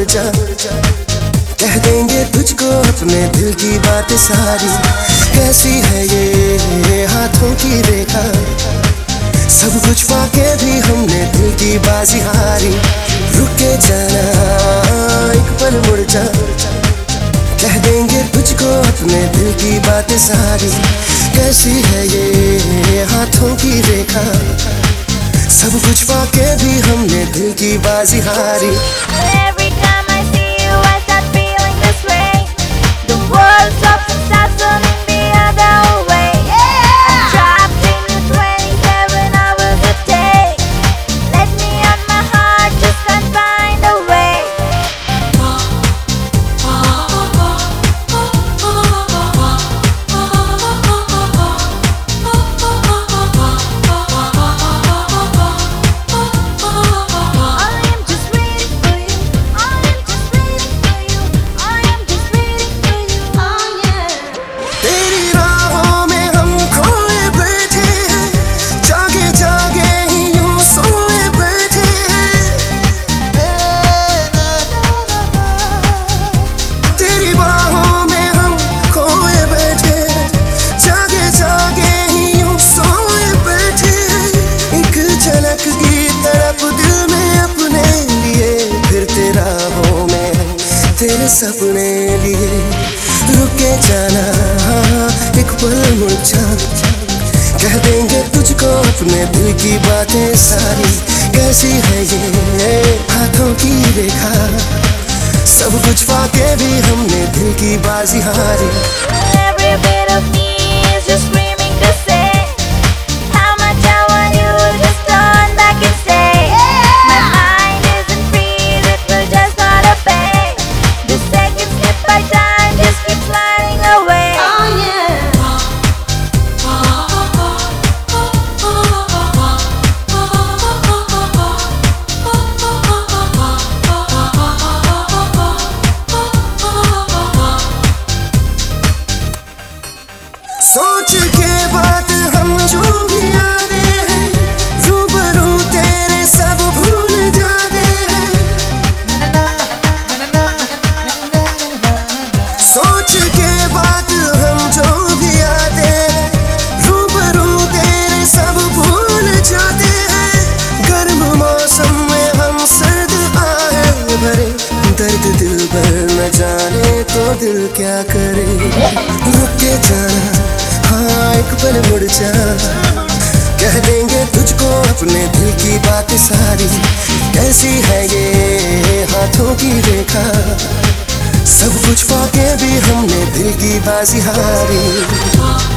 जा। कह देंगे तुझको अपने दिल की बात सारी। कैसी है ये हाथों की रेखा? सब कुछ पाके भी हमने दिल की बाजी हारी। रुके जाना, एक पल मुड़ जा। कह देंगे तुझको अपने दिल की बात सारी। कैसी है ये हाथों की रेखा? सब कुछ पाके भी हमने दिल की बाजी हारी। सपने लिए रुके जाना एक पल मुझा कह देंगे तुझको अपने दिल की बातें सारी, कैसी है ये हाथों की रेखा? सब कुछ पाके भी हमने दिल की बाजी हारी। सोच के बात हम जो भी आते रूबरू तेरे सब भूल जाते सोच के बात हम जो भी आते रूबरू तेरे सब भूल जाते हैं। गर्म मौसम में हम सर्द आए भरे, दर्द दिल भर न जाने तो दिल क्या करे? रुक जाना एक पल मुड़ जा। कह देंगे तुझको अपने दिल की बात सारी। कैसी है ये हाथों की रेखा? सब कुछ पाके भी हमने दिल की बाजी हारी।